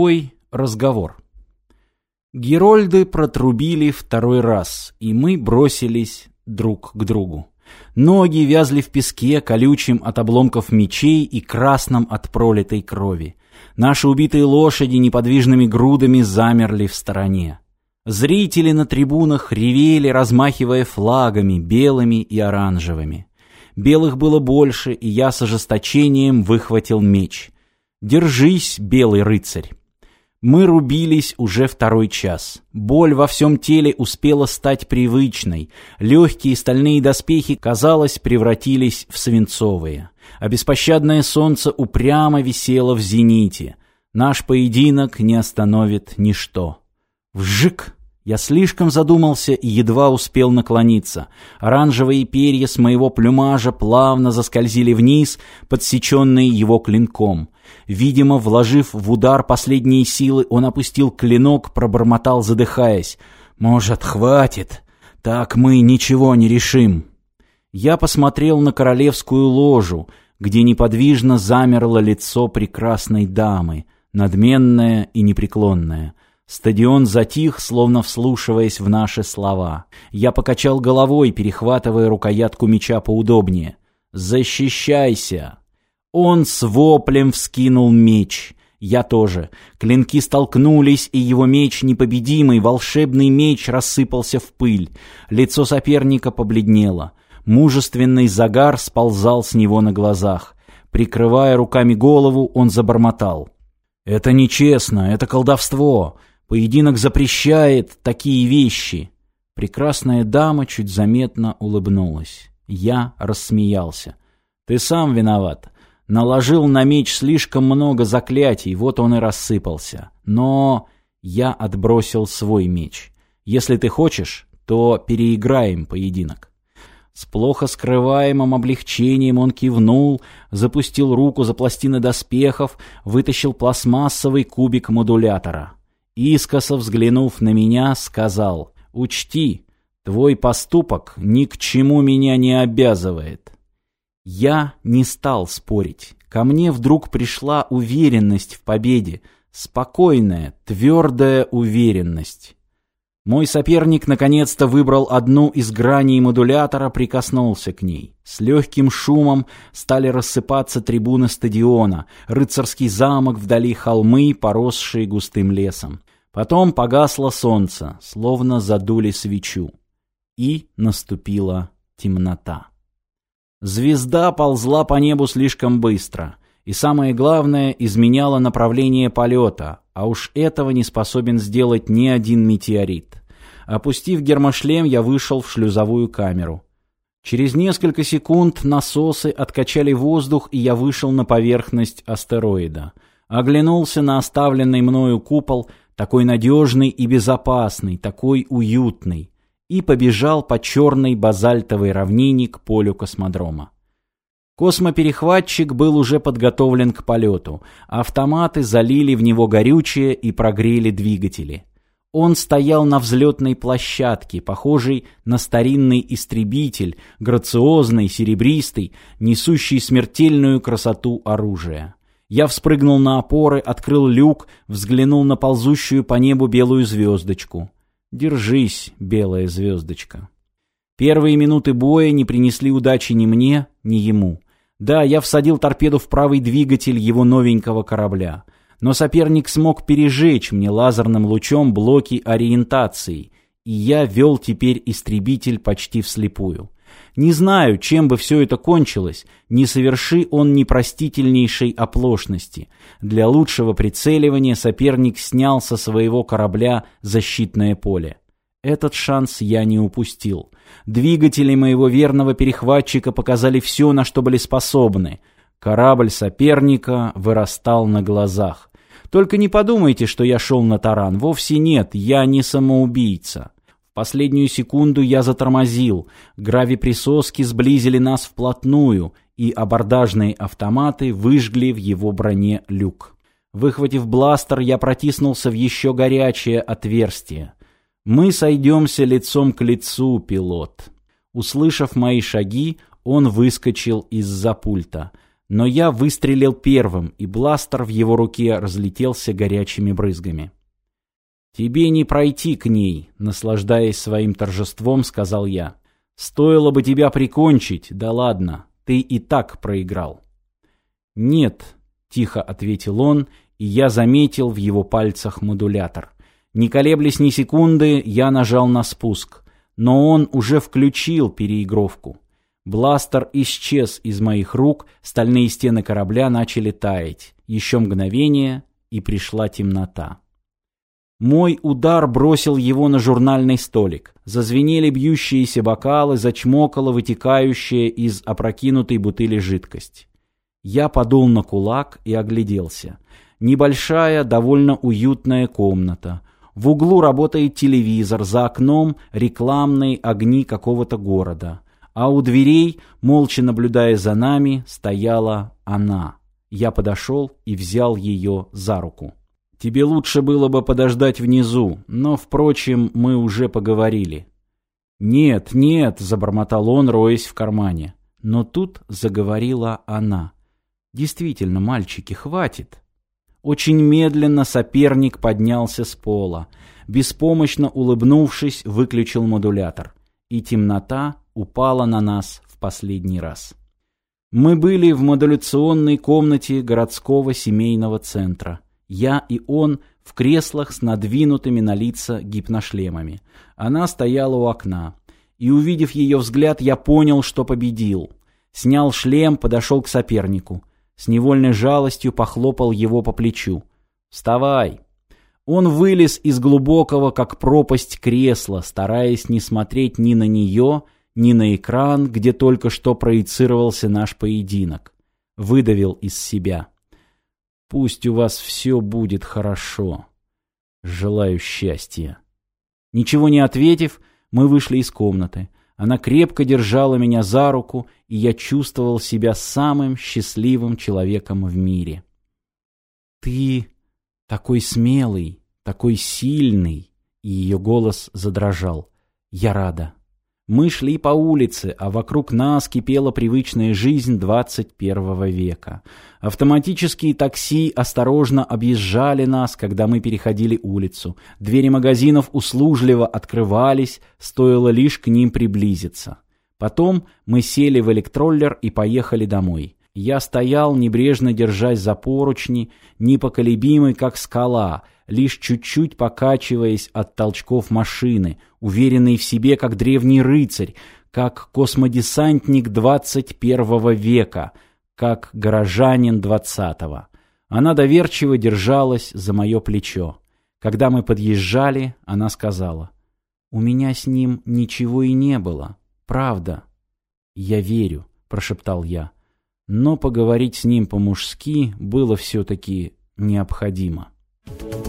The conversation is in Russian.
Мужской разговор. Герольды протрубили второй раз, и мы бросились друг к другу. Ноги вязли в песке, колючим от обломков мечей и красным от пролитой крови. Наши убитые лошади неподвижными грудами замерли в стороне. Зрители на трибунах ревели, размахивая флагами, белыми и оранжевыми. Белых было больше, и я с ожесточением выхватил меч. «Держись, белый рыцарь!» Мы рубились уже второй час. Боль во всем теле успела стать привычной. Легкие стальные доспехи, казалось, превратились в свинцовые. А беспощадное солнце упрямо висело в зените. Наш поединок не остановит ничто. Вжик! Я слишком задумался и едва успел наклониться. Оранжевые перья с моего плюмажа плавно заскользили вниз, подсеченные его клинком. Видимо, вложив в удар последние силы, он опустил клинок, пробормотал, задыхаясь. «Может, хватит? Так мы ничего не решим». Я посмотрел на королевскую ложу, где неподвижно замерло лицо прекрасной дамы, надменное и непреклонное. Стадион затих, словно вслушиваясь в наши слова. Я покачал головой, перехватывая рукоятку меча поудобнее. «Защищайся!» Он с воплем вскинул меч. Я тоже. Клинки столкнулись, и его меч, непобедимый, волшебный меч, рассыпался в пыль. Лицо соперника побледнело. Мужественный загар сползал с него на глазах. Прикрывая руками голову, он забормотал. «Это нечестно, это колдовство. Поединок запрещает такие вещи». Прекрасная дама чуть заметно улыбнулась. Я рассмеялся. «Ты сам виноват. Наложил на меч слишком много заклятий, вот он и рассыпался. Но я отбросил свой меч. Если ты хочешь, то переиграем поединок. С плохо скрываемым облегчением он кивнул, запустил руку за пластины доспехов, вытащил пластмассовый кубик модулятора. Искоса взглянув на меня, сказал, «Учти, твой поступок ни к чему меня не обязывает». Я не стал спорить. Ко мне вдруг пришла уверенность в победе, спокойная, твердая уверенность. Мой соперник наконец-то выбрал одну из граней модулятора, прикоснулся к ней. С легким шумом стали рассыпаться трибуны стадиона, рыцарский замок вдали холмы, поросшие густым лесом. Потом погасло солнце, словно задули свечу. И наступила темнота. Звезда ползла по небу слишком быстро. И самое главное, изменяла направление полета, а уж этого не способен сделать ни один метеорит. Опустив гермошлем, я вышел в шлюзовую камеру. Через несколько секунд насосы откачали воздух, и я вышел на поверхность астероида. Оглянулся на оставленный мною купол, такой надежный и безопасный, такой уютный и побежал по черной базальтовой равнине к полю космодрома. Космоперехватчик был уже подготовлен к полету, автоматы залили в него горючее и прогрели двигатели. Он стоял на взлетной площадке, похожей на старинный истребитель, грациозный, серебристый, несущий смертельную красоту оружия. Я вспрыгнул на опоры, открыл люк, взглянул на ползущую по небу белую звездочку. Держись, белая звездочка. Первые минуты боя не принесли удачи ни мне, ни ему. Да, я всадил торпеду в правый двигатель его новенького корабля. Но соперник смог пережечь мне лазерным лучом блоки ориентации, и я вел теперь истребитель почти вслепую. Не знаю, чем бы все это кончилось, не соверши он непростительнейшей оплошности. Для лучшего прицеливания соперник снял со своего корабля защитное поле. Этот шанс я не упустил. Двигатели моего верного перехватчика показали все, на что были способны. Корабль соперника вырастал на глазах. Только не подумайте, что я шел на таран. Вовсе нет, я не самоубийца. Последнюю секунду я затормозил. Гравиприсоски сблизили нас вплотную, и абордажные автоматы выжгли в его броне люк. Выхватив бластер, я протиснулся в еще горячее отверстие. «Мы сойдемся лицом к лицу, пилот». Услышав мои шаги, он выскочил из-за пульта. Но я выстрелил первым, и бластер в его руке разлетелся горячими брызгами. «Тебе не пройти к ней», — наслаждаясь своим торжеством, сказал я. «Стоило бы тебя прикончить, да ладно, ты и так проиграл». «Нет», — тихо ответил он, и я заметил в его пальцах модулятор. Не колеблясь ни секунды, я нажал на спуск, но он уже включил переигровку. Бластер исчез из моих рук, стальные стены корабля начали таять. Еще мгновение, и пришла темнота. Мой удар бросил его на журнальный столик. Зазвенели бьющиеся бокалы, зачмокала вытекающая из опрокинутой бутыли жидкость. Я подул на кулак и огляделся. Небольшая, довольно уютная комната. В углу работает телевизор, за окном рекламные огни какого-то города а у дверей, молча наблюдая за нами, стояла она. Я подошел и взял ее за руку. «Тебе лучше было бы подождать внизу, но, впрочем, мы уже поговорили». «Нет, нет», — забормотал он, роясь в кармане. Но тут заговорила она. «Действительно, мальчики, хватит». Очень медленно соперник поднялся с пола. Беспомощно улыбнувшись, выключил модулятор. И темнота упала на нас в последний раз. Мы были в модуляционной комнате городского семейного центра. Я и он в креслах с надвинутыми на лица гипношлемами. Она стояла у окна. И увидев ее взгляд, я понял, что победил. Снял шлем, подошел к сопернику. С невольной жалостью похлопал его по плечу. «Вставай!» Он вылез из глубокого, как пропасть, кресла, стараясь не смотреть ни на нее, ни на экран, где только что проецировался наш поединок. Выдавил из себя. «Пусть у вас все будет хорошо. Желаю счастья». Ничего не ответив, мы вышли из комнаты. Она крепко держала меня за руку, и я чувствовал себя самым счастливым человеком в мире. «Ты такой смелый, такой сильный!» И ее голос задрожал. «Я рада». Мы шли по улице, а вокруг нас кипела привычная жизнь 21 века. Автоматические такси осторожно объезжали нас, когда мы переходили улицу. Двери магазинов услужливо открывались, стоило лишь к ним приблизиться. Потом мы сели в электроллер и поехали домой. Я стоял, небрежно держась за поручни, непоколебимый, как скала — лишь чуть-чуть покачиваясь от толчков машины, уверенный в себе, как древний рыцарь, как космодесантник 21 века, как горожанин 20-го. Она доверчиво держалась за мое плечо. Когда мы подъезжали, она сказала, «У меня с ним ничего и не было, правда». «Я верю», — прошептал я, но поговорить с ним по-мужски было все-таки необходимо. Thank.